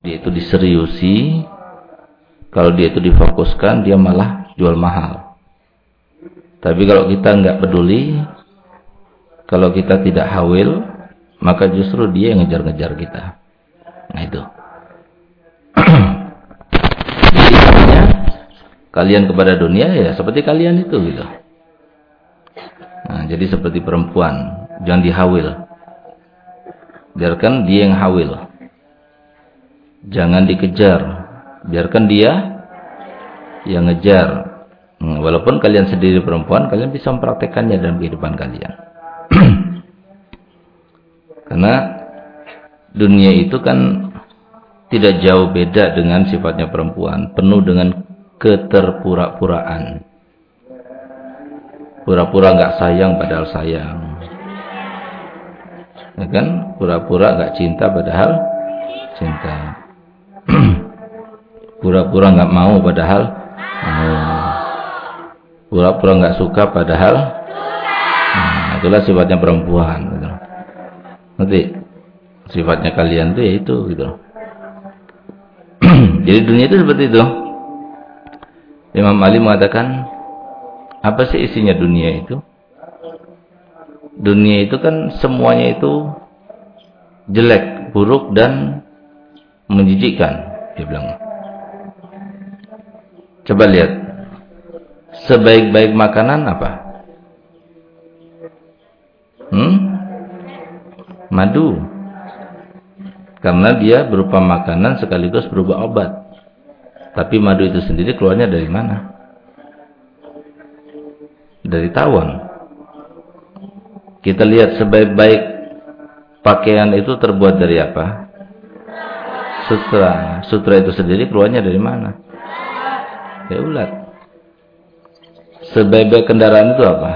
dia itu diseriusi, kalau dia itu difokuskan, dia malah jual mahal. Tapi kalau kita nggak peduli, kalau kita tidak hawil, maka justru dia yang ngejar-ngejar kita. Nah itu. Jadi artinya kalian kepada dunia ya seperti kalian itu gitu. Nah, jadi seperti perempuan, jangan dihawil. Biarkan dia yang hawil. Jangan dikejar. Biarkan dia yang ngejar. Hmm, walaupun kalian sendiri perempuan, kalian bisa mempraktekannya dalam kehidupan kalian. Karena dunia itu kan tidak jauh beda dengan sifatnya perempuan. Penuh dengan keterpura-puraan. Pura-pura nggak sayang padahal sayang. Ya kan? Pura-pura nggak cinta padahal cinta. Pura-pura nggak mau padahal Pura-pura nggak suka padahal nah, itulah sifatnya perempuan gitu. Nanti sifatnya kalian tuh ya itu gitu. Jadi dunia itu seperti itu. Imam Ali mengatakan apa sih isinya dunia itu? Dunia itu kan semuanya itu jelek, buruk dan menjijikkan dia bilang. Coba lihat. Sebaik-baik makanan apa? Hmm? Madu. Karena dia berupa makanan sekaligus berupa obat. Tapi madu itu sendiri keluarnya dari mana? Dari tawon. Kita lihat sebaik-baik pakaian itu terbuat dari apa? Sutra. Sutra itu sendiri keluarnya dari mana? Ya ulat. Sebaik kendaraan itu apa?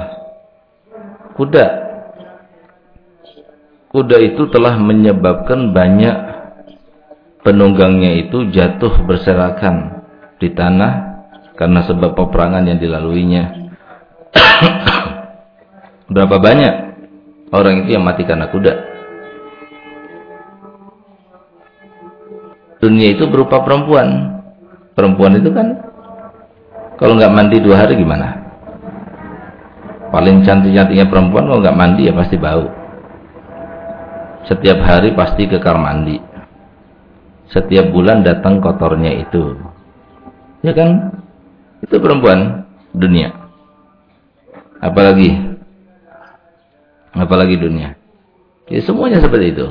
Kuda. Kuda itu telah menyebabkan banyak penunggangnya itu jatuh berserakan di tanah karena sebab peperangan yang dilaluinya. Berapa banyak orang itu yang mati karena kuda? Dunia itu berupa perempuan. Perempuan itu kan kalau nggak mandi dua hari gimana? Paling cantik-cantiknya perempuan kalau nggak mandi ya pasti bau. Setiap hari pasti ke kamar mandi. Setiap bulan datang kotornya itu. Ya kan? Itu perempuan dunia. Apalagi apalagi dunia. Ya semuanya seperti itu.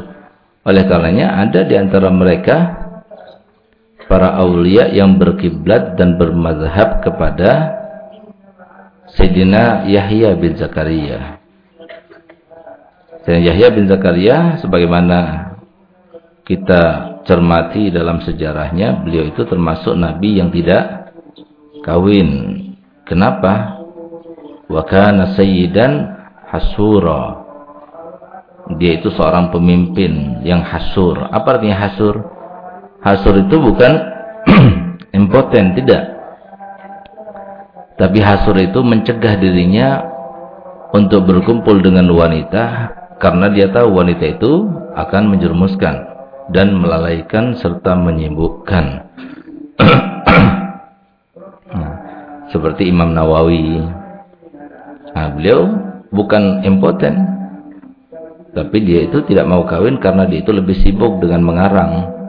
Oleh karenanya ada di antara mereka para aulia yang berkiblat dan bermazhab kepada Sayyidina Yahya bin Zakaria. Sayyidina Yahya bin Zakaria sebagaimana kita cermati dalam sejarahnya, beliau itu termasuk nabi yang tidak kawin. Kenapa? Wa kana sayyidan hasura. Dia itu seorang pemimpin yang hasur. Apa artinya hasur? Hasur itu bukan impoten, tidak. Tapi hasur itu mencegah dirinya untuk berkumpul dengan wanita karena dia tahu wanita itu akan menjerumuskan dan melalaikan serta menyibukkan. nah, seperti Imam Nawawi. Nah, beliau bukan impoten. Tapi dia itu tidak mau kawin karena dia itu lebih sibuk dengan mengarang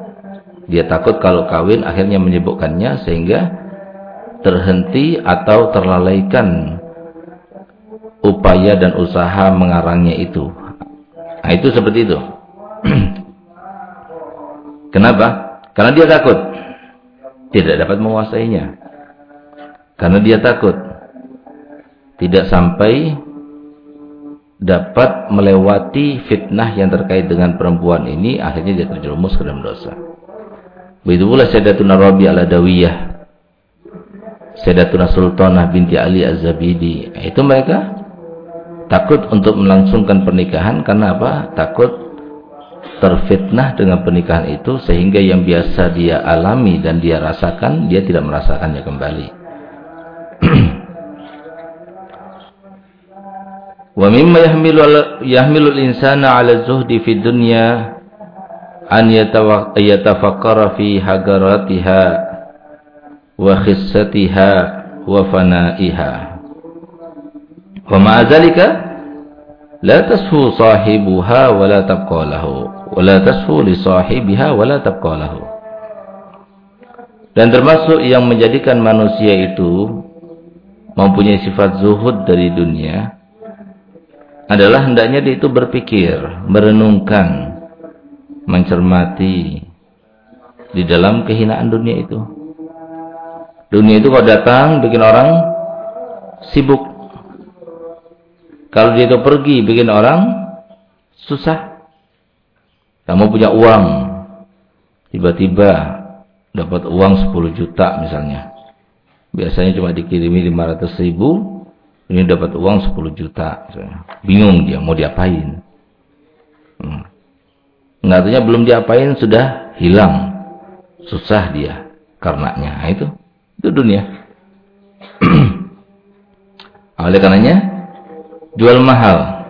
dia takut kalau kawin akhirnya menyebutkannya sehingga terhenti atau terlalaikan upaya dan usaha mengarangnya itu. Nah, itu seperti itu. Kenapa? Karena dia takut tidak dapat menguasainya. Karena dia takut tidak sampai dapat melewati fitnah yang terkait dengan perempuan ini akhirnya dia terjerumus ke dalam dosa. Begitu pula Sayyidatuna Rabi al-Adawiyah. Sayyidatuna Sultanah binti Ali Az-Zabidi. Itu mereka takut untuk melangsungkan pernikahan karena apa? Takut terfitnah dengan pernikahan itu sehingga yang biasa dia alami dan dia rasakan, dia tidak merasakannya kembali. Wa mimma yahmilu al-insana 'ala zuhdi fi dunya an yatafakkara fi hagaratiha wa khissatiha wa fanaiha. Wa ma'a dhalika la tasfu sahibuha wa la tabqa lahu wa la tasfu li sahibiha wa la tabqa lahu. Dan termasuk yang menjadikan manusia itu mempunyai sifat zuhud dari dunia adalah hendaknya dia itu berpikir, merenungkan, mencermati di dalam kehinaan dunia itu. Dunia itu kalau datang bikin orang sibuk. Kalau dia itu pergi bikin orang susah. Kamu punya uang, tiba-tiba dapat uang 10 juta misalnya. Biasanya cuma dikirimi 500 ribu, ini dapat uang 10 juta. Bingung dia mau diapain. Artinya belum diapain sudah hilang. Susah dia karenanya. Nah, itu itu dunia. Oleh karenanya jual mahal.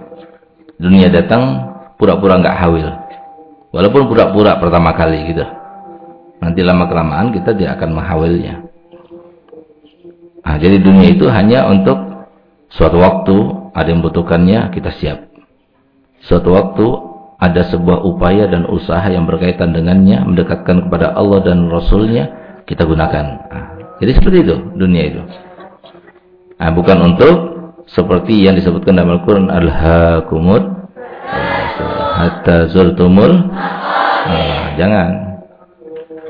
Dunia datang pura-pura nggak hawil. Walaupun pura-pura pertama kali gitu. Nanti lama kelamaan kita tidak akan menghawilnya. Nah, jadi dunia itu hanya untuk Suatu waktu ada yang membutuhkannya, kita siap. Suatu waktu ada sebuah upaya dan usaha yang berkaitan dengannya, mendekatkan kepada Allah dan Rasulnya, kita gunakan. Nah, jadi seperti itu dunia itu. Nah, bukan untuk seperti yang disebutkan dalam Al-Quran Al-Hakumud Hatta Zurtumul nah, Jangan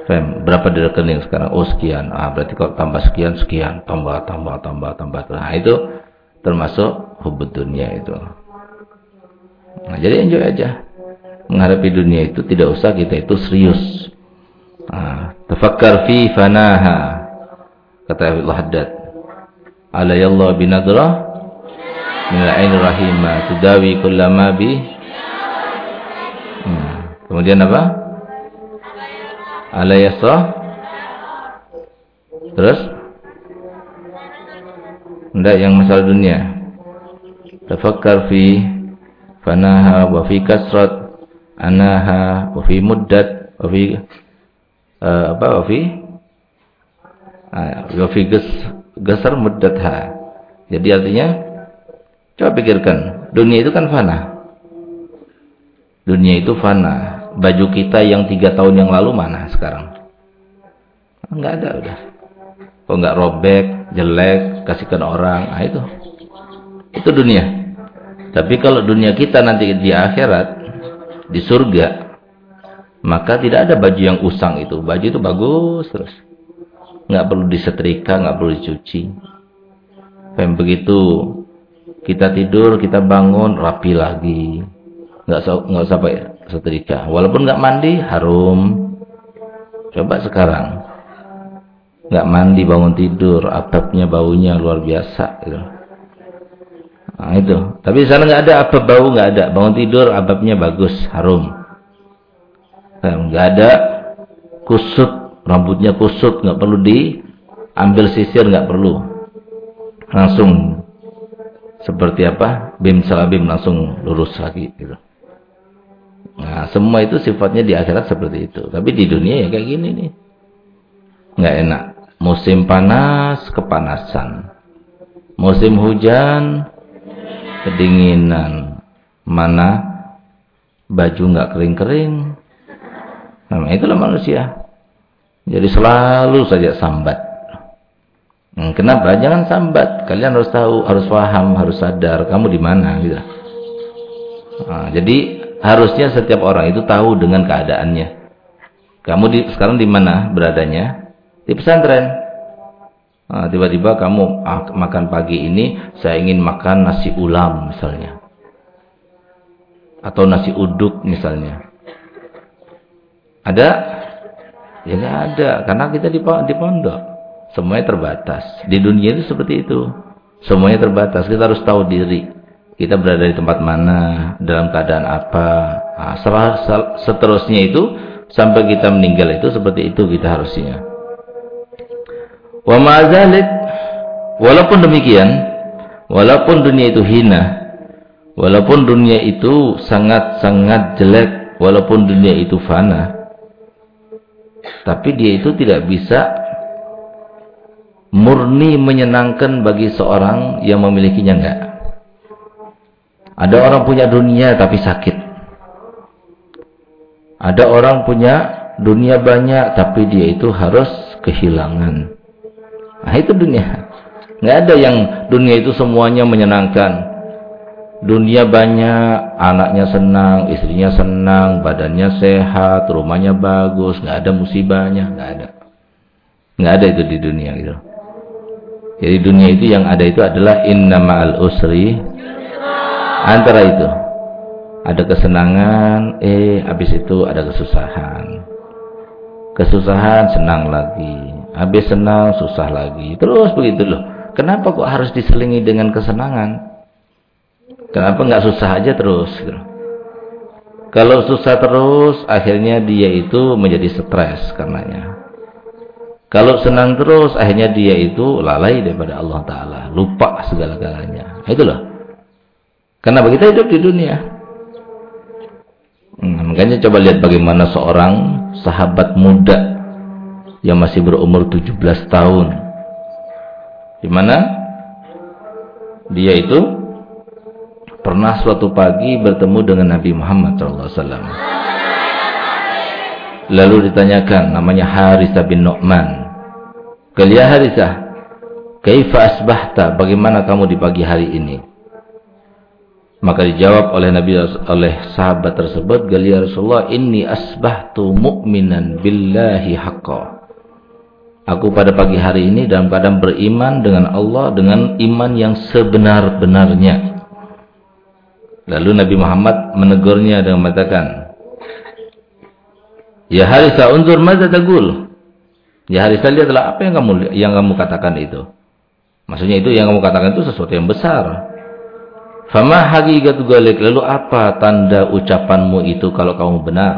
Fem, berapa di rekening sekarang? Oh sekian ah, Berarti kalau tambah sekian, sekian Tambah, tambah, tambah, tambah Nah itu termasuk hubud itu. Nah, jadi enjoy aja. Menghadapi dunia itu tidak usah kita itu serius. Nah, tafakkar fi fanaha. Kata Allah Haddad. Alayallah binadrah min al-ain rahima tudawi kullama bi hmm. Kemudian apa? Alayasrah Terus tidak yang masalah dunia. Tafakkar fi fanaha wa fi kasrat anaha wa fi muddat wa uh, apa wa fi uh, wa fi gas gasar muddatha. Jadi artinya coba pikirkan, dunia itu kan fana. Dunia itu fana. Baju kita yang tiga tahun yang lalu mana sekarang? Enggak ada udah. Kok enggak robek, jelek, kasihkan orang, nah itu. Itu dunia. Tapi kalau dunia kita nanti di akhirat, di surga, maka tidak ada baju yang usang itu. Baju itu bagus terus. Nggak perlu disetrika, nggak perlu dicuci. Dan begitu kita tidur, kita bangun, rapi lagi. Nggak, nggak sampai setrika. Walaupun nggak mandi, harum. Coba sekarang nggak mandi bangun tidur atapnya baunya luar biasa gitu. Nah, itu. Tapi di sana nggak ada apa bau nggak ada. Bangun tidur atapnya bagus, harum. Nah, nggak ada kusut, rambutnya kusut, nggak perlu diambil sisir, nggak perlu. Langsung seperti apa? Bim salabim langsung lurus lagi gitu. Nah, semua itu sifatnya di akhirat seperti itu. Tapi di dunia ya kayak gini nih. Nggak enak. Musim panas, kepanasan. Musim hujan, kedinginan. Mana baju nggak kering-kering. Nah, itulah manusia. Jadi selalu saja sambat. Hmm, kenapa? Jangan sambat. Kalian harus tahu, harus paham, harus sadar kamu di mana gitu. Nah, jadi harusnya setiap orang itu tahu dengan keadaannya. Kamu di, sekarang di mana beradanya? di pesantren. Nah, tiba-tiba kamu ah, makan pagi ini, saya ingin makan nasi ulam misalnya. Atau nasi uduk misalnya. Ada? Ya nggak ada, karena kita di, di pondok. Semuanya terbatas. Di dunia itu seperti itu. Semuanya terbatas. Kita harus tahu diri. Kita berada di tempat mana, dalam keadaan apa. Nah, seterusnya itu, sampai kita meninggal itu seperti itu kita harusnya. Wa ma'azalik walaupun demikian, walaupun dunia itu hina, walaupun dunia itu sangat-sangat jelek, walaupun dunia itu fana, tapi dia itu tidak bisa murni menyenangkan bagi seorang yang memilikinya enggak. Ada orang punya dunia tapi sakit. Ada orang punya dunia banyak tapi dia itu harus kehilangan. Nah itu dunia. Nggak ada yang dunia itu semuanya menyenangkan. Dunia banyak, anaknya senang, istrinya senang, badannya sehat, rumahnya bagus, nggak ada musibahnya, nggak ada. Nggak ada itu di dunia gitu. Jadi dunia itu yang ada itu adalah inna ma'al usri antara itu. Ada kesenangan, eh habis itu ada kesusahan. Kesusahan senang lagi, habis senang susah lagi. Terus begitu loh. Kenapa kok harus diselingi dengan kesenangan? Kenapa nggak susah aja terus? Kalau susah terus, akhirnya dia itu menjadi stres karenanya. Kalau senang terus, akhirnya dia itu lalai daripada Allah Ta'ala. Lupa segala-galanya. Itulah. Kenapa kita hidup di dunia? Hmm, makanya coba lihat bagaimana seorang sahabat muda yang masih berumur 17 tahun di mana dia itu pernah suatu pagi bertemu dengan Nabi Muhammad SAW. Lalu ditanyakan namanya Harisah bin Nu'man. Kalia Harisah, kaifa asbahta? Bagaimana kamu di pagi hari ini? Maka dijawab oleh Nabi oleh sahabat tersebut, "Galia Rasulullah, inni asbahtu mu'minan billahi haqqan." Aku pada pagi hari ini dalam keadaan beriman dengan Allah dengan iman yang sebenar-benarnya. Lalu Nabi Muhammad menegurnya dengan mengatakan, Ya Harisa, unzur maza tagul. Ya Harisa, lihatlah apa yang kamu yang kamu katakan itu. Maksudnya itu yang kamu katakan itu sesuatu yang besar. Fama haqiqatu galik. Lalu apa tanda ucapanmu itu kalau kamu benar?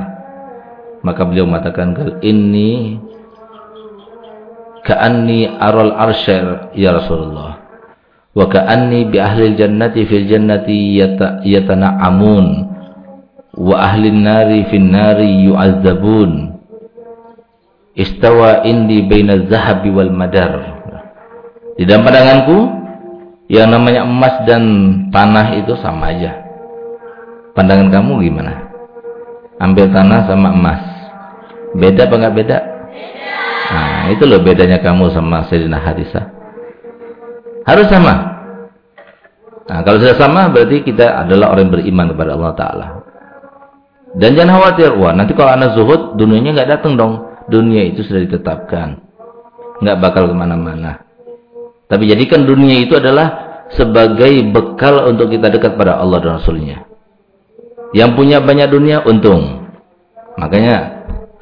Maka beliau mengatakan, ini ka'anni aral arsyar ya Rasulullah. Wa ka'anni bi ahli jannati fil jannati yatana'amun. Wa ahli nari fil nari yu'azzabun. Istawa indi baina zahabi wal madar. Di dalam pandanganku yang namanya emas dan tanah itu sama aja. Pandangan kamu gimana? Ambil tanah sama emas. Beda apa enggak beda Nah, itu loh bedanya kamu sama Sayyidina Hadisah. Harus sama. Nah, kalau sudah sama berarti kita adalah orang yang beriman kepada Allah Ta'ala. Dan jangan khawatir, wah nanti kalau anak zuhud, dunianya nggak datang dong. Dunia itu sudah ditetapkan. nggak bakal ke mana-mana. Tapi jadikan dunia itu adalah sebagai bekal untuk kita dekat pada Allah dan Rasulnya. Yang punya banyak dunia, untung. Makanya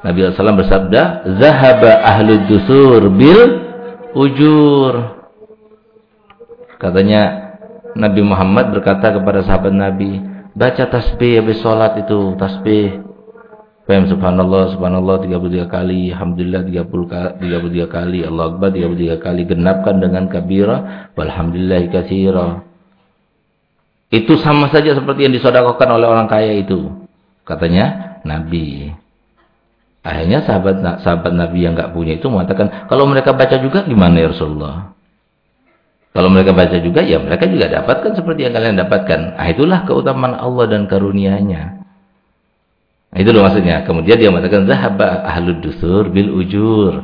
Nabi SAW bersabda, Zahaba ahlu dusur bil ujur. Katanya Nabi Muhammad berkata kepada sahabat Nabi, baca tasbih habis sholat itu, tasbih. Faham subhanallah, subhanallah 33 kali, alhamdulillah 30 33 kali, Allah Akbar 33 kali, genapkan dengan kabira, walhamdulillah katsira. Itu sama saja seperti yang disodakokan oleh orang kaya itu. Katanya Nabi. Akhirnya sahabat sahabat Nabi yang nggak punya itu mengatakan, kalau mereka baca juga gimana ya Rasulullah? Kalau mereka baca juga, ya mereka juga dapatkan seperti yang kalian dapatkan. Nah, itulah keutamaan Allah dan karunia-Nya. Nah, itu loh maksudnya. Kemudian dia mengatakan, Zahabah ahlud dusur bil ujur.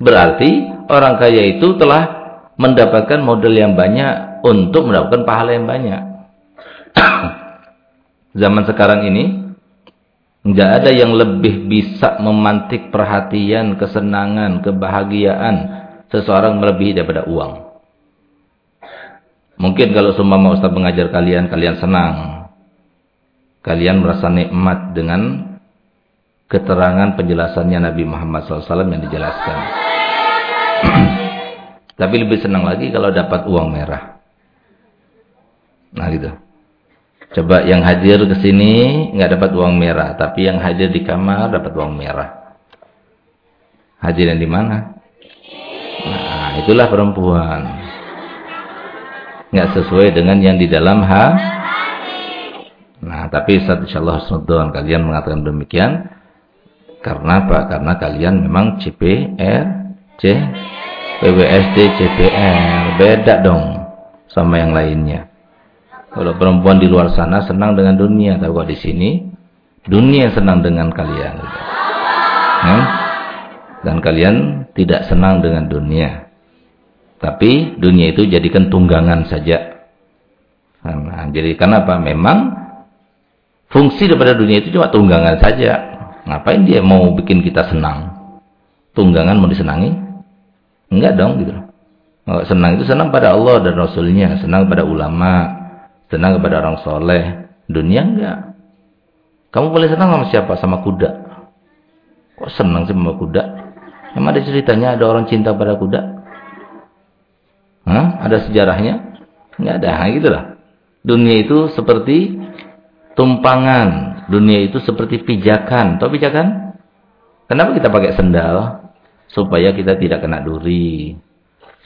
Berarti orang kaya itu telah mendapatkan model yang banyak untuk mendapatkan pahala yang banyak. Zaman sekarang ini, Enggak ada yang lebih bisa memantik perhatian, kesenangan, kebahagiaan seseorang melebihi daripada uang. Mungkin kalau semua mau Ustaz mengajar kalian, kalian senang. Kalian merasa nikmat dengan keterangan penjelasannya Nabi Muhammad SAW yang dijelaskan. Tapi lebih senang lagi kalau dapat uang merah. Nah gitu. Coba yang hadir ke sini nggak dapat uang merah, tapi yang hadir di kamar dapat uang merah. Hadir yang di mana? Nah, itulah perempuan. Nggak sesuai dengan yang di dalam ha. Nah, tapi saat insyaallah husnudzon kalian mengatakan demikian karena apa? Karena kalian memang CPR, C, PWSD, CPR. Beda dong sama yang lainnya. Kalau perempuan di luar sana senang dengan dunia, tapi kalau di sini dunia senang dengan kalian. Hmm? Dan kalian tidak senang dengan dunia. Tapi dunia itu jadikan tunggangan saja. Nah, jadi kenapa? Memang fungsi daripada dunia itu cuma tunggangan saja. Ngapain dia mau bikin kita senang? Tunggangan mau disenangi? Enggak dong gitu. Senang itu senang pada Allah dan Rasulnya, senang pada ulama, Senang kepada orang soleh. Dunia enggak. Kamu boleh senang sama siapa? Sama kuda. Kok senang sih sama kuda? Emang ada ceritanya ada orang cinta pada kuda? Hah? Ada sejarahnya? Enggak ada. Nah, gitu lah. Dunia itu seperti tumpangan. Dunia itu seperti pijakan. Tahu pijakan? Kenapa kita pakai sendal? Supaya kita tidak kena duri.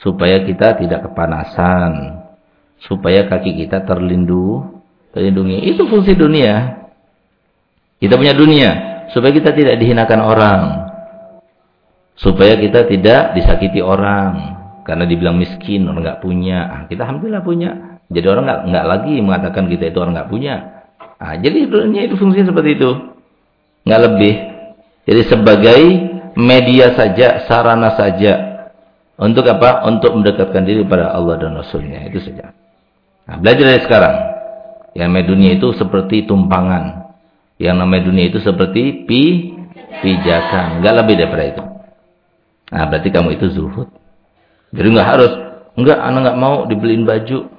Supaya kita tidak kepanasan supaya kaki kita terlindung, terlindungi. Itu fungsi dunia. Kita punya dunia supaya kita tidak dihinakan orang. Supaya kita tidak disakiti orang karena dibilang miskin, orang nggak punya. Ah, kita alhamdulillah punya. Jadi orang nggak nggak lagi mengatakan kita itu orang nggak punya. Nah, jadi dunia itu fungsinya seperti itu. Nggak lebih. Jadi sebagai media saja, sarana saja. Untuk apa? Untuk mendekatkan diri pada Allah dan Rasulnya. Itu saja. Nah, belajar dari sekarang. Yang namanya dunia itu seperti tumpangan. Yang namanya dunia itu seperti pi pijakan. Enggak lebih daripada itu. Nah, berarti kamu itu zuhud. Jadi enggak harus, enggak anak enggak mau dibeliin baju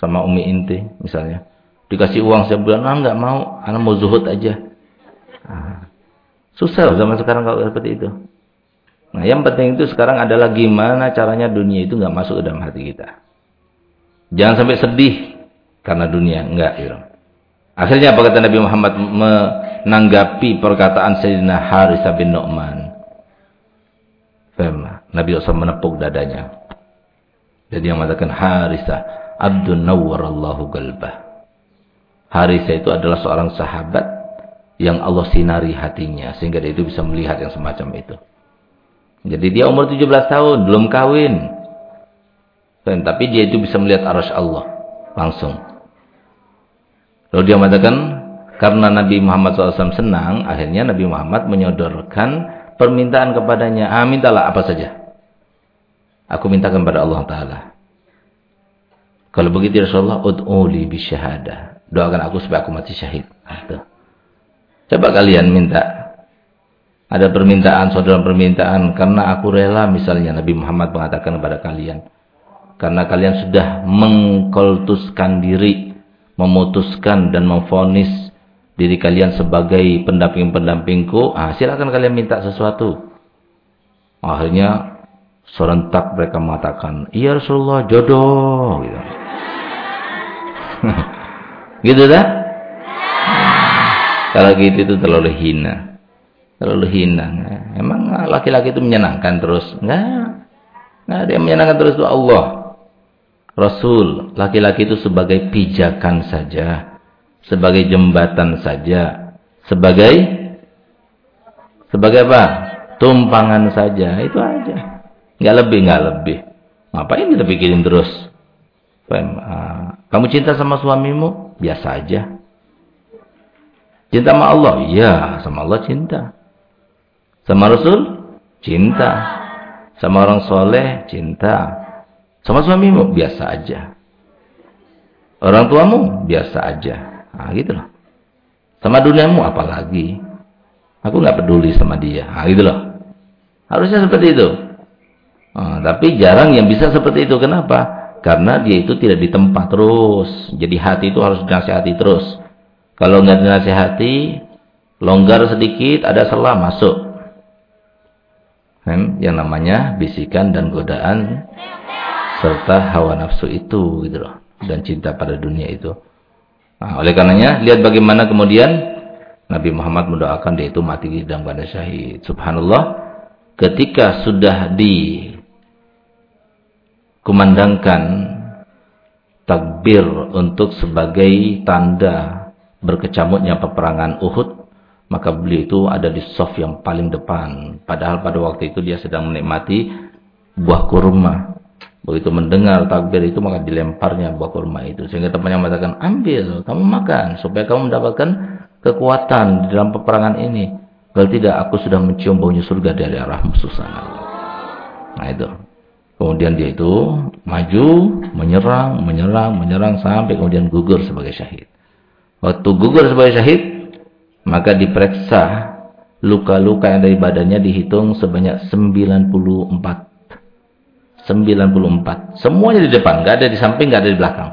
sama umi inti misalnya. Dikasih uang sebulan, ah enggak mau, anak mau zuhud aja. Nah, susah zaman sekarang kalau seperti itu. Nah, yang penting itu sekarang adalah gimana caranya dunia itu enggak masuk ke dalam hati kita. Jangan sampai sedih karena dunia. Enggak. Ya. Akhirnya apa kata Nabi Muhammad menanggapi perkataan Sayyidina Harithah bin Nu'man. Nabi SAW menepuk dadanya. Jadi yang mengatakan Harithah. Abdun nawwarallahu galbah. Harithah itu adalah seorang sahabat yang Allah sinari hatinya. Sehingga dia itu bisa melihat yang semacam itu. Jadi dia umur 17 tahun. Belum kawin. Dan, tapi dia itu bisa melihat arasy Allah langsung. Lalu dia mengatakan karena Nabi Muhammad SAW senang, akhirnya Nabi Muhammad menyodorkan permintaan kepadanya. Ah, mintalah apa saja. Aku mintakan kepada Allah Taala. Kalau begitu ya Rasulullah, ud'uli bisyahada. Doakan aku supaya aku mati syahid. Nah, Coba kalian minta. Ada permintaan, saudara permintaan. Karena aku rela misalnya Nabi Muhammad mengatakan kepada kalian. Karena kalian sudah mengkultuskan diri, memutuskan dan memfonis diri kalian sebagai pendamping-pendampingku, ah, silakan kalian minta sesuatu. Akhirnya serentak mereka mengatakan, "Iya Rasulullah, jodoh." Gitu. gitu dah? Kalau gitu itu terlalu hina. Terlalu hina. Emang laki-laki itu menyenangkan terus? Enggak. Ada yang menyenangkan terus itu Allah. Rasul, laki-laki itu sebagai pijakan saja, sebagai jembatan saja, sebagai sebagai apa? Tumpangan saja, itu aja. Enggak lebih, enggak lebih. Ngapain kita pikirin terus? Ah, kamu cinta sama suamimu? Biasa aja. Cinta sama Allah? Iya, sama Allah cinta. Sama Rasul? Cinta. Sama orang soleh? Cinta. Sama suamimu biasa aja. Orang tuamu biasa aja. Nah, gitu loh. Sama duniamu apalagi. Aku nggak peduli sama dia. Nah, gitu loh. Harusnya seperti itu. Nah, tapi jarang yang bisa seperti itu. Kenapa? Karena dia itu tidak ditempa terus. Jadi hati itu harus dinasihati terus. Kalau nggak dinasihati, longgar sedikit, ada salah masuk. Kan? Yang namanya bisikan dan godaan serta hawa nafsu itu gitu loh dan cinta pada dunia itu. Nah, oleh karenanya lihat bagaimana kemudian Nabi Muhammad mendoakan dia itu mati di dalam keadaan syahid. Subhanallah, ketika sudah di kumandangkan takbir untuk sebagai tanda berkecamuknya peperangan Uhud, maka beliau itu ada di soft yang paling depan. Padahal pada waktu itu dia sedang menikmati buah kurma. Begitu mendengar takbir itu maka dilemparnya buah kurma itu. Sehingga temannya mengatakan, ambil, kamu makan. Supaya kamu mendapatkan kekuatan di dalam peperangan ini. Kalau tidak, aku sudah mencium baunya surga dari arah musuh sana. Nah itu. Kemudian dia itu maju, menyerang, menyerang, menyerang sampai kemudian gugur sebagai syahid. Waktu gugur sebagai syahid, maka diperiksa luka-luka yang dari badannya dihitung sebanyak 94. 94. Semuanya di depan, nggak ada di samping, nggak ada di belakang.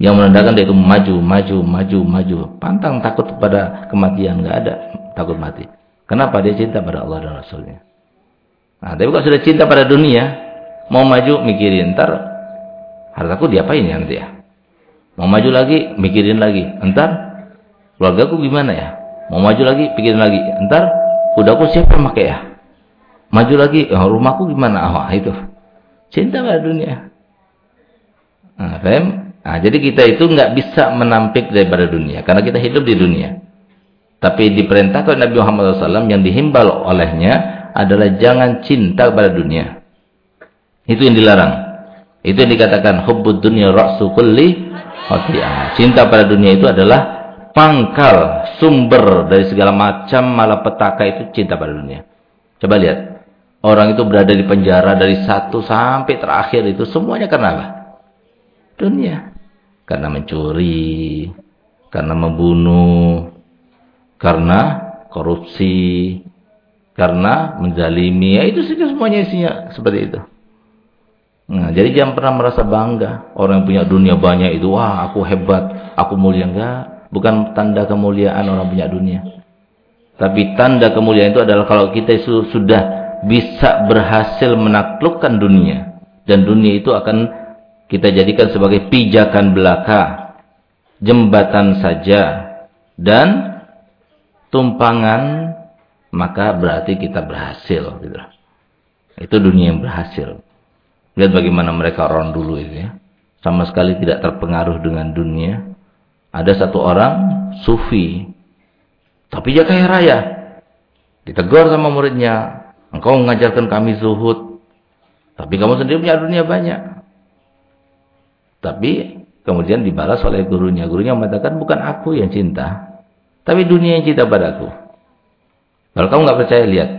Yang menandakan dia itu maju, maju, maju, maju. Pantang takut kepada kematian, nggak ada takut mati. Kenapa dia cinta pada Allah dan Rasulnya? Nah, tapi kalau sudah cinta pada dunia, Mau maju mikirin ntar hartaku diapain ya nanti ya. Mau maju lagi mikirin lagi. Entar keluargaku gimana ya? Mau maju lagi pikirin lagi. Entar kudaku siapa pakai ya? Maju lagi oh, rumahku gimana? Oh, itu. Cinta pada dunia. Nah? Nah, jadi kita itu nggak bisa menampik daripada dunia karena kita hidup di dunia. Tapi diperintahkan Nabi Muhammad SAW yang dihimbal olehnya adalah jangan cinta kepada dunia. Itu yang dilarang. Itu yang dikatakan hubbud dunya ra'su kulli. Cinta pada dunia itu adalah pangkal, sumber dari segala macam malapetaka itu cinta pada dunia. Coba lihat. Orang itu berada di penjara dari satu sampai terakhir itu semuanya karena apa? Dunia. Karena mencuri, karena membunuh, karena korupsi, karena menzalimi. Ya itu semuanya isinya seperti itu. Nah, jadi jangan pernah merasa bangga. Orang yang punya dunia banyak itu, wah aku hebat, aku mulia. Enggak. Bukan tanda kemuliaan orang punya dunia. Tapi tanda kemuliaan itu adalah kalau kita sudah bisa berhasil menaklukkan dunia. Dan dunia itu akan kita jadikan sebagai pijakan belaka. Jembatan saja. Dan tumpangan, maka berarti kita berhasil. Gitu. Itu dunia yang berhasil. Lihat bagaimana mereka orang dulu itu ya. Sama sekali tidak terpengaruh dengan dunia. Ada satu orang sufi. Tapi dia kaya raya. Ditegur sama muridnya. Engkau mengajarkan kami zuhud. Tapi kamu sendiri punya dunia banyak. Tapi kemudian dibalas oleh gurunya. Gurunya mengatakan bukan aku yang cinta. Tapi dunia yang cinta padaku. Kalau kamu nggak percaya lihat.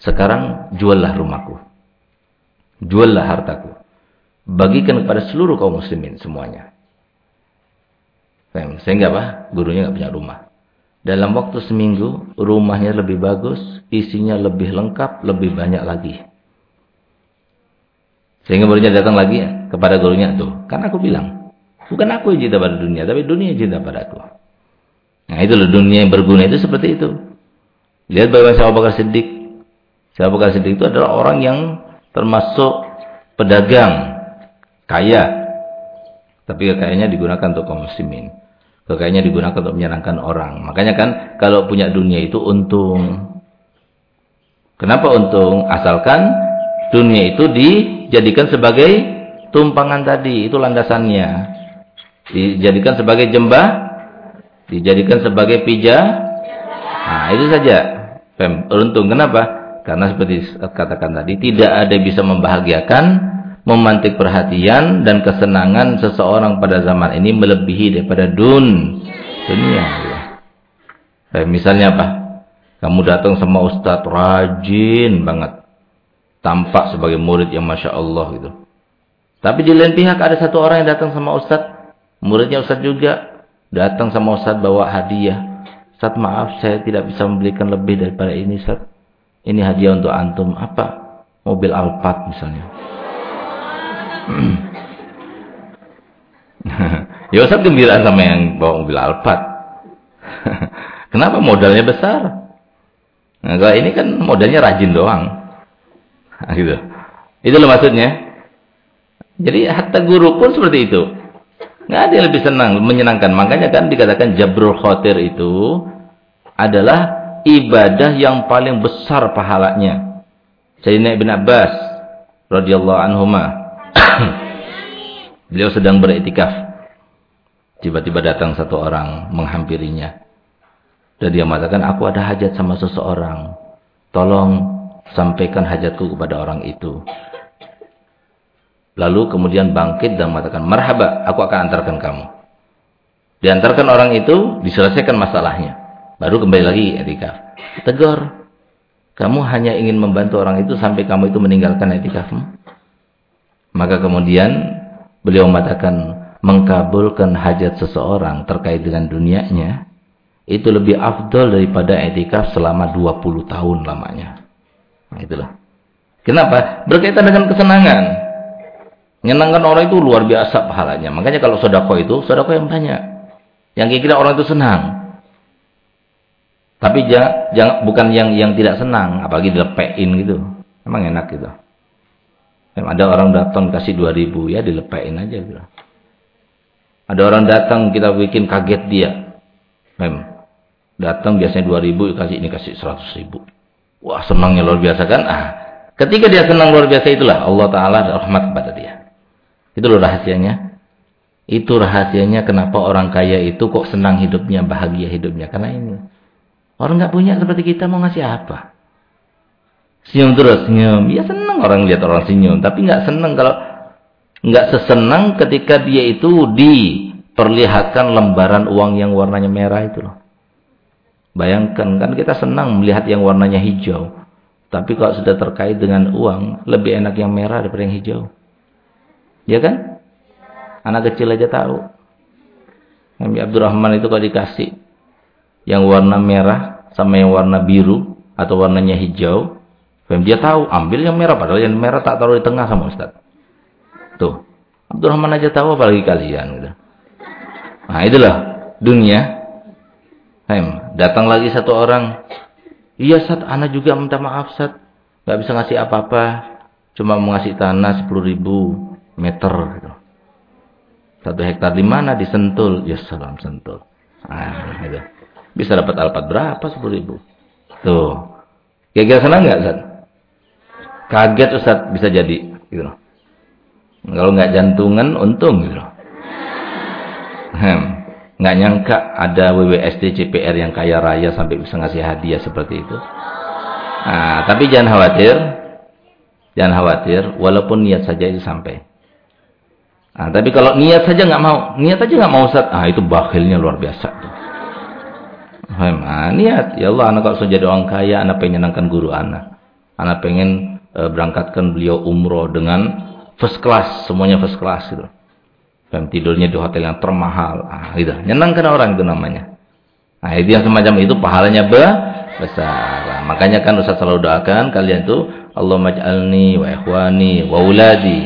Sekarang juallah rumahku. Juallah hartaku. Bagikan kepada seluruh kaum muslimin semuanya. Sehingga apa? Gurunya nggak punya rumah. Dalam waktu seminggu, rumahnya lebih bagus, isinya lebih lengkap, lebih banyak lagi. Sehingga gurunya datang lagi kepada gurunya tuh. Kan aku bilang, bukan aku yang cinta pada dunia, tapi dunia yang cinta padaku. Nah itu loh dunia yang berguna itu seperti itu. Lihat bagaimana Abu Bakar Siddiq. Abu Bakar Siddiq itu adalah orang yang termasuk pedagang kaya tapi kekayaannya digunakan untuk kaum muslimin kekayaannya digunakan untuk menyenangkan orang. Makanya kan kalau punya dunia itu untung. Kenapa untung? Asalkan dunia itu dijadikan sebagai tumpangan tadi itu landasannya. Dijadikan sebagai jembah dijadikan sebagai pija nah itu saja. Untung. Kenapa? Karena seperti katakan tadi, tidak ada bisa membahagiakan, memantik perhatian dan kesenangan seseorang pada zaman ini melebihi daripada dun dunia. Ya. misalnya apa? Kamu datang sama ustadz rajin banget. Tampak sebagai murid yang Masya Allah gitu. Tapi di lain pihak ada satu orang yang datang sama ustadz. Muridnya ustadz juga. Datang sama ustadz bawa hadiah. Ustadz maaf saya tidak bisa membelikan lebih daripada ini ustadz. Ini hadiah untuk antum apa? Mobil Alphard misalnya. Ya Ustaz gembira sama yang bawa mobil Alphard. Kenapa modalnya besar? Nah, kalau ini kan modalnya rajin doang. Nah, gitu. Itu loh maksudnya. Jadi hatta guru pun seperti itu. Nggak ada yang lebih senang, menyenangkan. Makanya kan dikatakan jabrul khotir itu adalah ibadah yang paling besar pahalanya. Sayyidina Ibn Abbas radhiyallahu anhuma beliau sedang beriktikaf. Tiba-tiba datang satu orang menghampirinya. Dan dia mengatakan, aku ada hajat sama seseorang. Tolong sampaikan hajatku kepada orang itu. Lalu kemudian bangkit dan mengatakan, marhaba, aku akan antarkan kamu. Diantarkan orang itu, diselesaikan masalahnya. Baru kembali lagi etikaf. Tegur. Kamu hanya ingin membantu orang itu sampai kamu itu meninggalkan etikafmu. Maka kemudian beliau mengatakan, mengkabulkan hajat seseorang terkait dengan dunianya itu lebih afdol daripada etikaf selama 20 tahun lamanya. Nah, itulah. Kenapa? Berkaitan dengan kesenangan. Menyenangkan orang itu luar biasa pahalanya. Makanya kalau sodako itu, sodako yang banyak. Yang kira-kira orang itu senang. Tapi jangan, jangan bukan yang yang tidak senang, apalagi dilepein gitu. Emang enak gitu. Ada orang datang kasih 2000 ya dilepein aja gitu. Ada orang datang kita bikin kaget dia. Mem. Datang biasanya 2000 kasih ini kasih 100 ribu. Wah senangnya luar biasa kan? Ah, ketika dia senang luar biasa itulah Allah Taala rahmat kepada dia. Itu loh rahasianya. Itu rahasianya kenapa orang kaya itu kok senang hidupnya, bahagia hidupnya. Karena ini. Orang nggak punya seperti kita mau ngasih apa? Senyum terus, senyum. Ya senang orang lihat orang senyum. Tapi nggak senang kalau nggak sesenang ketika dia itu diperlihatkan lembaran uang yang warnanya merah itu loh. Bayangkan kan kita senang melihat yang warnanya hijau. Tapi kalau sudah terkait dengan uang, lebih enak yang merah daripada yang hijau. Ya kan? Anak kecil aja tahu. Nabi Abdurrahman itu kalau dikasih yang warna merah sama yang warna biru atau warnanya hijau, dia tahu ambil yang merah padahal yang merah tak taruh di tengah sama Ustaz. Tuh. Abdurrahman aja tahu apalagi kalian gitu. Nah, itulah dunia. Hem, datang lagi satu orang. Iya, Sat, anak juga minta maaf, Sat. Gak bisa ngasih apa-apa. Cuma mau ngasih tanah 10 ribu meter gitu. Satu hektar di mana? Di Sentul. Ya salam Sentul. Nah, gitu. Bisa dapat alpat berapa 10 ribu? Tuh. Kira-kira senang nggak, Ustaz? Kaget Ustaz bisa jadi gitu loh. Kalau nggak jantungan untung gitu loh. Hmm. Nggak nyangka ada WWSD CPR yang kaya raya sampai bisa ngasih hadiah seperti itu. Nah, tapi jangan khawatir. Jangan khawatir, walaupun niat saja itu sampai. Nah, tapi kalau niat saja nggak mau, niat saja nggak mau Ustaz, ah itu bakhilnya luar biasa. Nah, niat, ya Allah, anak kalau sudah jadi orang kaya, anak pengen nyenangkan guru anak. Anak pengen berangkatkan beliau umroh dengan first class, semuanya first class gitu. Dan tidurnya di hotel yang termahal. Ah, gitu. Nyenangkan orang itu namanya. Nah, itu yang semacam itu pahalanya be besar. Nah, makanya kan Ustaz selalu doakan kalian itu Allah maj'alni wa ikhwani wa uladi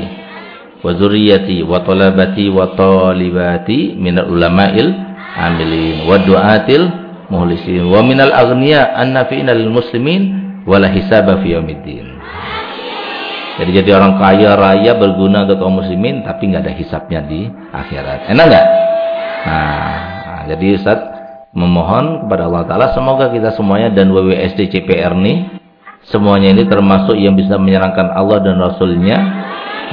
wa zuriyati wa talabati wa talibati minal ulama'il amilin wa du'atil muhlisin wa minal aghniya annafi'ina muslimin wala hisaba fi yaumiddin. Jadi jadi orang kaya raya berguna untuk kaum muslimin tapi nggak ada hisapnya di akhirat. Enak nggak? Nah, jadi Ustaz memohon kepada Allah Taala semoga kita semuanya dan WWSD CPR nih semuanya ini termasuk yang bisa menyerangkan Allah dan Rasulnya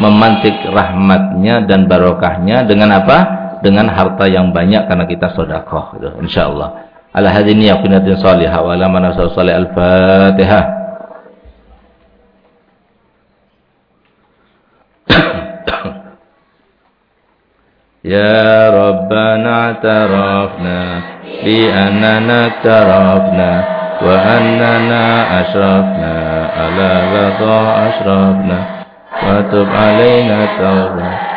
memantik rahmatnya dan barokahnya dengan apa? Dengan harta yang banyak karena kita sodakoh. Gitu. Insya Allah. Ala hadini yakinatin salihah wa salih al-fatihah. يا ربنا اعترفنا بأننا اقترفنا وأننا أشرفنا على رضا أشرفنا وتب علينا توبة